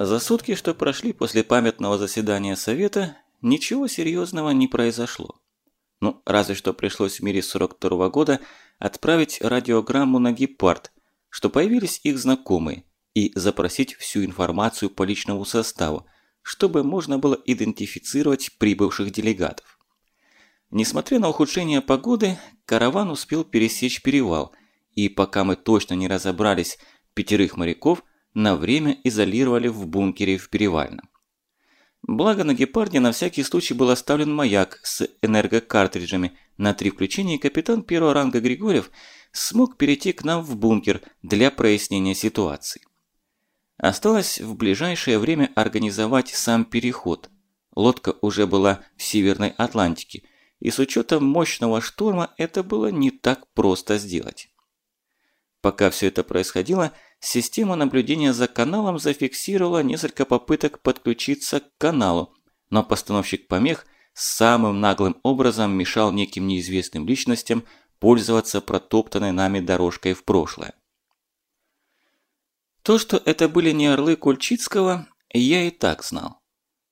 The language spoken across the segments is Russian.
За сутки, что прошли после памятного заседания Совета, ничего серьезного не произошло. Ну, разве что пришлось в мире 42 -го года отправить радиограмму на Гепард, что появились их знакомые, и запросить всю информацию по личному составу, чтобы можно было идентифицировать прибывших делегатов. Несмотря на ухудшение погоды, караван успел пересечь перевал, и пока мы точно не разобрались, пятерых моряков на время изолировали в бункере в Перевальном. Благо на гепарде на всякий случай был оставлен маяк с энергокартриджами на три включения, капитан первого ранга Григорьев смог перейти к нам в бункер для прояснения ситуации. Осталось в ближайшее время организовать сам переход. Лодка уже была в Северной Атлантике, и с учетом мощного шторма это было не так просто сделать. Пока все это происходило, система наблюдения за каналом зафиксировала несколько попыток подключиться к каналу, но постановщик помех самым наглым образом мешал неким неизвестным личностям пользоваться протоптанной нами дорожкой в прошлое. То, что это были не орлы Кульчицкого, я и так знал.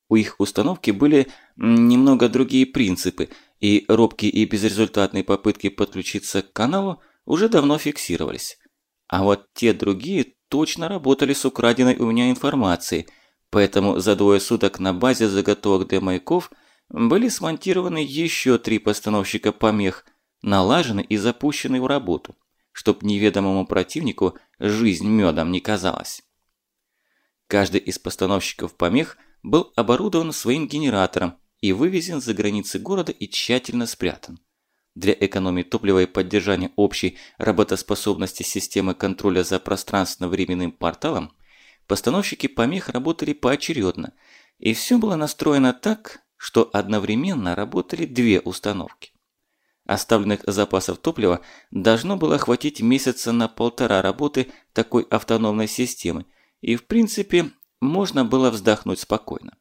У их установки были немного другие принципы, и робкие и безрезультатные попытки подключиться к каналу уже давно фиксировались. А вот те другие точно работали с украденной у меня информацией, поэтому за двое суток на базе заготовок для маяков были смонтированы еще три постановщика помех, налажены и запущены в работу, чтоб неведомому противнику жизнь медом не казалась. Каждый из постановщиков помех был оборудован своим генератором и вывезен за границы города и тщательно спрятан. Для экономии топлива и поддержания общей работоспособности системы контроля за пространственно-временным порталом постановщики помех работали поочередно, и все было настроено так, что одновременно работали две установки. Оставленных запасов топлива должно было хватить месяца на полтора работы такой автономной системы, и в принципе можно было вздохнуть спокойно.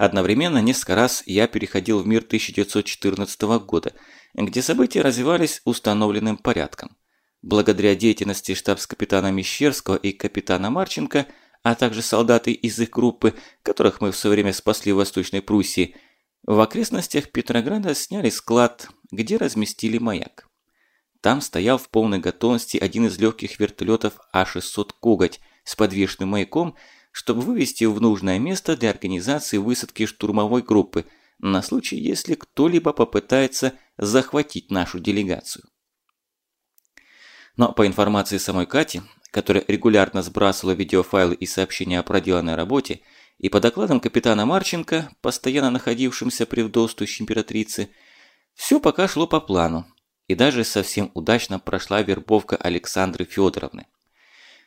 Одновременно несколько раз я переходил в мир 1914 года, где события развивались установленным порядком. Благодаря деятельности штабс-капитана Мещерского и капитана Марченко, а также солдаты из их группы, которых мы в свое время спасли в Восточной Пруссии, в окрестностях Петрограда сняли склад, где разместили маяк. Там стоял в полной готовности один из легких вертолетов А-600 «Коготь» с подвешенным маяком – чтобы вывести в нужное место для организации высадки штурмовой группы на случай, если кто-либо попытается захватить нашу делегацию. Но по информации самой Кати, которая регулярно сбрасывала видеофайлы и сообщения о проделанной работе, и по докладам капитана Марченко, постоянно находившимся при вдовствующей императрице, все пока шло по плану, и даже совсем удачно прошла вербовка Александры Федоровны.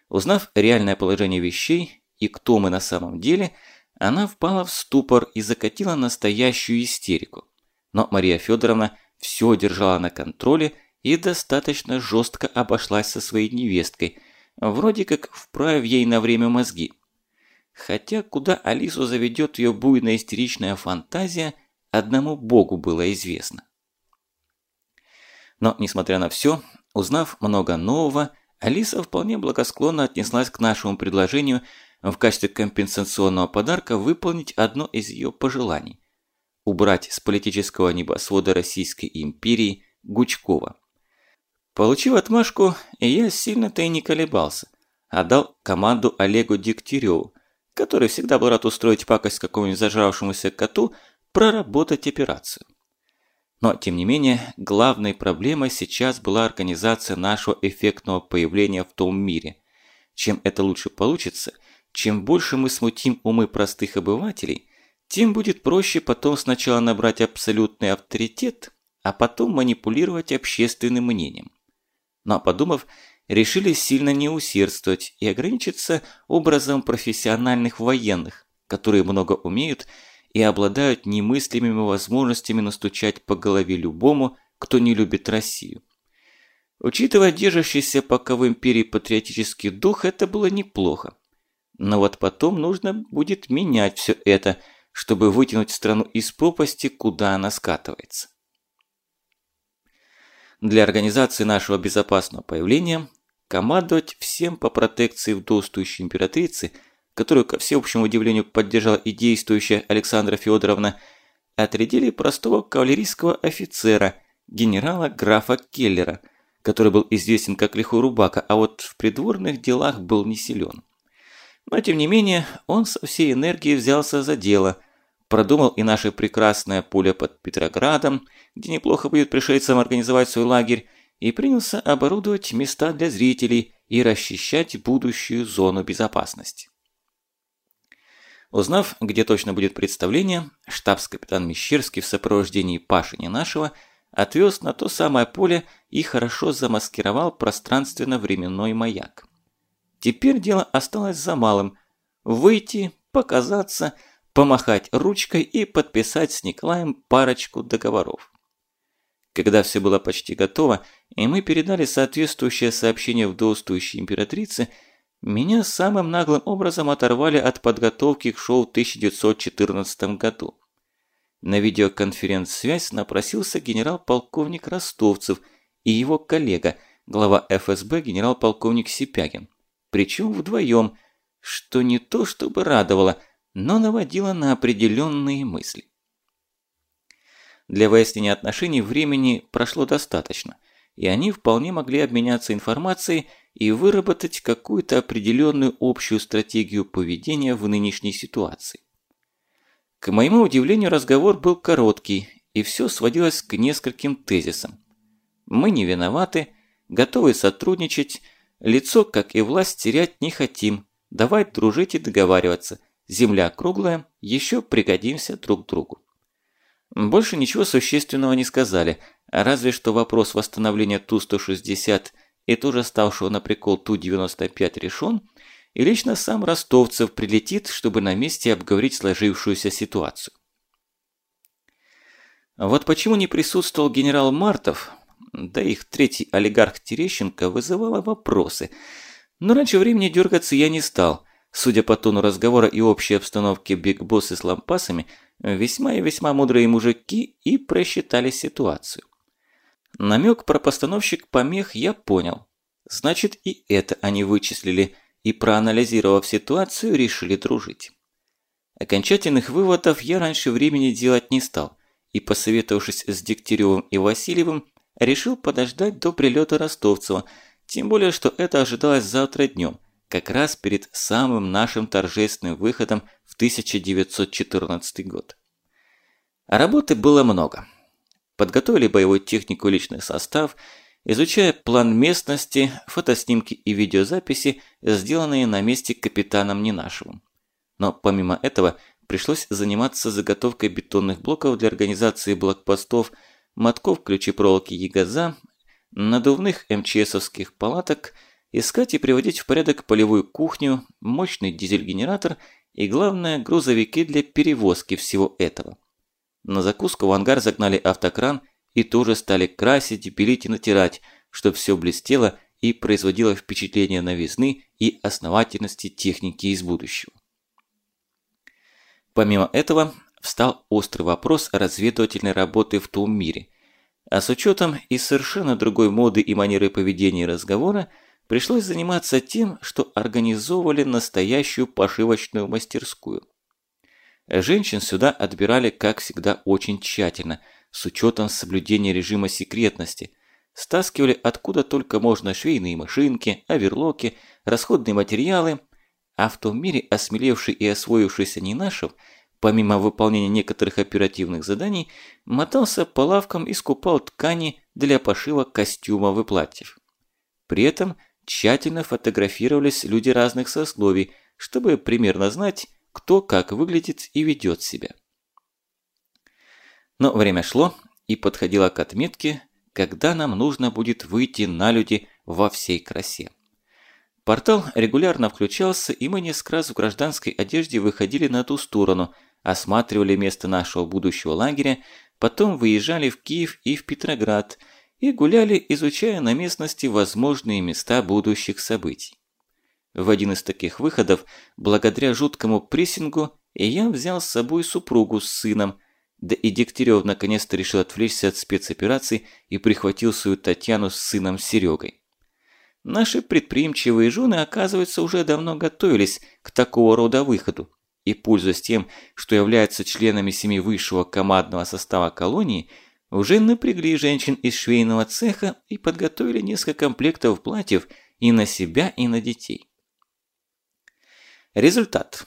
Узнав реальное положение вещей, и кто мы на самом деле, она впала в ступор и закатила настоящую истерику. Но Мария Федоровна все держала на контроле и достаточно жестко обошлась со своей невесткой, вроде как вправив ей на время мозги. Хотя куда Алису заведет ее буйная истеричная фантазия, одному богу было известно. Но, несмотря на все, узнав много нового, Алиса вполне благосклонно отнеслась к нашему предложению в качестве компенсационного подарка выполнить одно из ее пожеланий – убрать с политического небосвода Российской империи Гучкова. Получив отмашку, я сильно-то и не колебался, а дал команду Олегу Дегтяреву, который всегда был рад устроить пакость какому-нибудь зажравшемуся коту, проработать операцию. Но, тем не менее, главной проблемой сейчас была организация нашего эффектного появления в том мире. Чем это лучше получится, чем больше мы смутим умы простых обывателей, тем будет проще потом сначала набрать абсолютный авторитет, а потом манипулировать общественным мнением. Но подумав, решили сильно не усердствовать и ограничиться образом профессиональных военных, которые много умеют и обладают немыслимыми возможностями настучать по голове любому, кто не любит Россию. Учитывая держащийся пока в империи патриотический дух, это было неплохо. Но вот потом нужно будет менять все это, чтобы вытянуть страну из пропасти, куда она скатывается. Для организации нашего безопасного появления командовать всем по протекции вдовствующей императрицы, которую, ко всеобщему удивлению, поддержала и действующая Александра Федоровна, отрядили простого кавалерийского офицера, генерала графа Келлера, который был известен как лихой рубака, а вот в придворных делах был не силен. Но тем не менее, он со всей энергией взялся за дело, продумал и наше прекрасное поле под Петроградом, где неплохо будет пришельцам организовать свой лагерь, и принялся оборудовать места для зрителей и расчищать будущую зону безопасности. Узнав, где точно будет представление, штабс-капитан Мещерский в сопровождении Паши Ненашева отвез на то самое поле и хорошо замаскировал пространственно-временной маяк. Теперь дело осталось за малым – выйти, показаться, помахать ручкой и подписать с Николаем парочку договоров. Когда все было почти готово, и мы передали соответствующее сообщение вдовствующей императрице, меня самым наглым образом оторвали от подготовки к шоу в 1914 году. На видеоконференц-связь напросился генерал-полковник Ростовцев и его коллега, глава ФСБ генерал-полковник Сипягин причем вдвоем, что не то чтобы радовало, но наводило на определенные мысли. Для выяснения отношений времени прошло достаточно, и они вполне могли обменяться информацией и выработать какую-то определенную общую стратегию поведения в нынешней ситуации. К моему удивлению, разговор был короткий, и все сводилось к нескольким тезисам. Мы не виноваты, готовы сотрудничать, Лицо, как и власть, терять не хотим. Давай дружить и договариваться. Земля круглая, еще пригодимся друг другу. Больше ничего существенного не сказали, разве что вопрос восстановления Ту-160 и тоже ставшего на прикол Ту-95 решен, и лично сам Ростовцев прилетит, чтобы на месте обговорить сложившуюся ситуацию. Вот почему не присутствовал генерал Мартов, да их третий олигарх Терещенко вызывало вопросы. Но раньше времени дергаться я не стал. Судя по тону разговора и общей обстановке Биг Боссы с лампасами, весьма и весьма мудрые мужики и просчитали ситуацию. Намек про постановщик помех я понял. Значит, и это они вычислили, и проанализировав ситуацию, решили дружить. Окончательных выводов я раньше времени делать не стал, и посоветовавшись с Дегтяревым и Васильевым, решил подождать до прилета Ростовцева, тем более, что это ожидалось завтра днем, как раз перед самым нашим торжественным выходом в 1914 год. Работы было много. Подготовили боевую технику личный состав, изучая план местности, фотоснимки и видеозаписи, сделанные на месте капитаном Ненашевым. Но помимо этого пришлось заниматься заготовкой бетонных блоков для организации блокпостов – мотков ключепроволоки Ягоза, надувных МЧСовских палаток, искать и приводить в порядок полевую кухню, мощный дизель-генератор и, главное, грузовики для перевозки всего этого. На закуску в ангар загнали автокран и тоже стали красить, белить и натирать, чтобы все блестело и производило впечатление новизны и основательности техники из будущего. Помимо этого, встал острый вопрос разведывательной работы в том мире. А с учетом и совершенно другой моды и манеры поведения и разговора, пришлось заниматься тем, что организовывали настоящую пошивочную мастерскую. Женщин сюда отбирали, как всегда, очень тщательно, с учетом соблюдения режима секретности. Стаскивали откуда только можно швейные машинки, оверлоки, расходные материалы, а в том мире осмелевший и освоившийся Нинашев – помимо выполнения некоторых оперативных заданий, мотался по лавкам и скупал ткани для пошива костюмов и платьев. При этом тщательно фотографировались люди разных сословий, чтобы примерно знать, кто как выглядит и ведет себя. Но время шло и подходило к отметке, когда нам нужно будет выйти на люди во всей красе. Портал регулярно включался, и мы несколько раз в гражданской одежде выходили на ту сторону, осматривали место нашего будущего лагеря, потом выезжали в Киев и в Петроград и гуляли, изучая на местности возможные места будущих событий. В один из таких выходов, благодаря жуткому прессингу, я взял с собой супругу с сыном, да и Дегтярев наконец-то решил отвлечься от спецопераций и прихватил свою Татьяну с сыном Серегой. Наши предприимчивые жены, оказывается, уже давно готовились к такого рода выходу, и, пользуясь тем, что являются членами семьи высшего командного состава колонии, уже напрягли женщин из швейного цеха и подготовили несколько комплектов платьев и на себя, и на детей. Результат.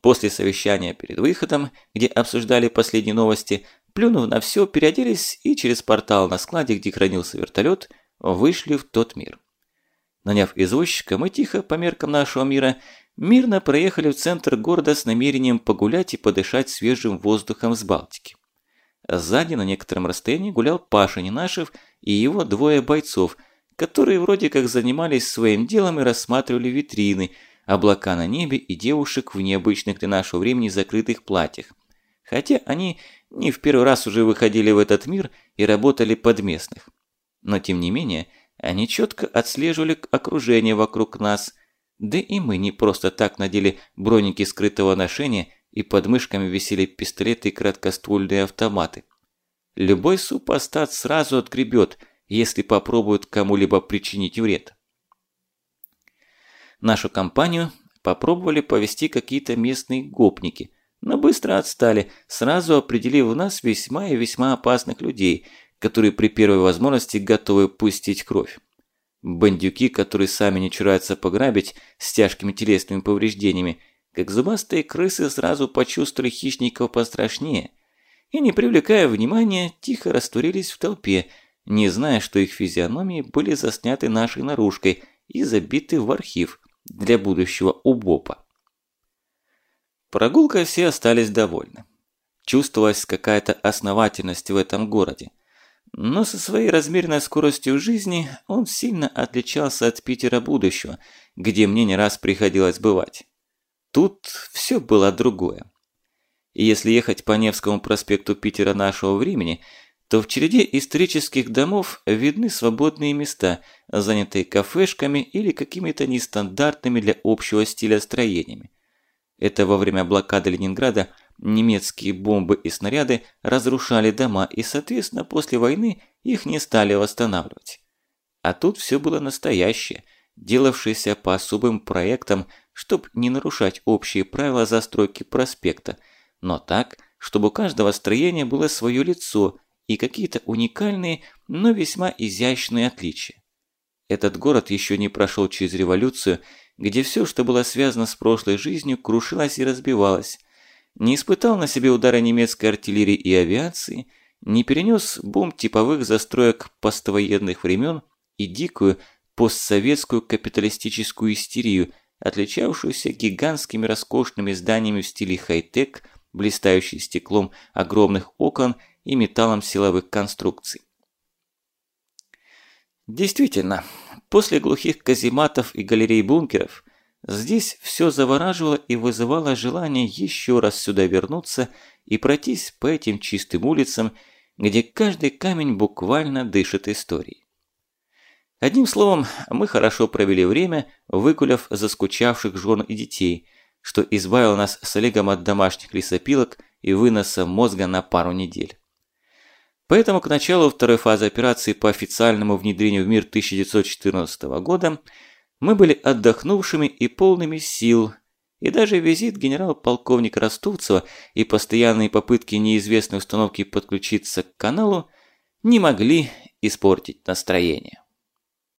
После совещания перед выходом, где обсуждали последние новости, плюнув на все, переоделись и через портал на складе, где хранился вертолет, вышли в тот мир. Наняв извозчика, мы тихо, по меркам нашего мира, мирно проехали в центр города с намерением погулять и подышать свежим воздухом с Балтики. Сзади на некотором расстоянии гулял Паша Нинашев и его двое бойцов, которые вроде как занимались своим делом и рассматривали витрины, облака на небе и девушек в необычных для нашего времени закрытых платьях. Хотя они не в первый раз уже выходили в этот мир и работали под местных. Но тем не менее – они четко отслеживали окружение вокруг нас, да и мы не просто так надели броники скрытого ношения и под мышками висели пистолеты и краткоствольные автоматы. Любой супостат сразу отгребет, если попробует кому-либо причинить вред. Нашу компанию попробовали повести какие-то местные гопники, но быстро отстали, сразу определив в нас весьма и весьма опасных людей – которые при первой возможности готовы пустить кровь. Бандюки, которые сами не чураются пограбить с тяжкими телесными повреждениями, как зубастые крысы сразу почувствовали хищников пострашнее и, не привлекая внимания, тихо растворились в толпе, не зная, что их физиономии были засняты нашей наружкой и забиты в архив для будущего УБОПа. Прогулкой все остались довольны. Чувствовалась какая-то основательность в этом городе – но со своей размеренной скоростью жизни он сильно отличался от Питера будущего, где мне не раз приходилось бывать. Тут все было другое. И если ехать по Невскому проспекту Питера нашего времени, то в череде исторических домов видны свободные места, занятые кафешками или какими-то нестандартными для общего стиля строениями. Это во время блокады Ленинграда Немецкие бомбы и снаряды разрушали дома, и, соответственно, после войны их не стали восстанавливать. А тут все было настоящее, делавшееся по особым проектам, чтобы не нарушать общие правила застройки проспекта, но так, чтобы у каждого строения было свое лицо и какие-то уникальные, но весьма изящные отличия. Этот город еще не прошел через революцию, где все, что было связано с прошлой жизнью, крушилось и разбивалось, не испытал на себе удара немецкой артиллерии и авиации, не перенес бомб типовых застроек поствоенных времен и дикую постсоветскую капиталистическую истерию, отличавшуюся гигантскими роскошными зданиями в стиле хай-тек, блистающий стеклом огромных окон и металлом силовых конструкций. Действительно, после глухих казематов и галерей-бункеров – Здесь все завораживало и вызывало желание еще раз сюда вернуться и пройтись по этим чистым улицам, где каждый камень буквально дышит историей. Одним словом, мы хорошо провели время, выгуляв заскучавших жен и детей, что избавило нас с Олегом от домашних лесопилок и выноса мозга на пару недель. Поэтому к началу второй фазы операции по официальному внедрению в мир 1914 года – мы были отдохнувшими и полными сил, и даже визит генерал-полковника Ростовцева и постоянные попытки неизвестной установки подключиться к каналу не могли испортить настроение.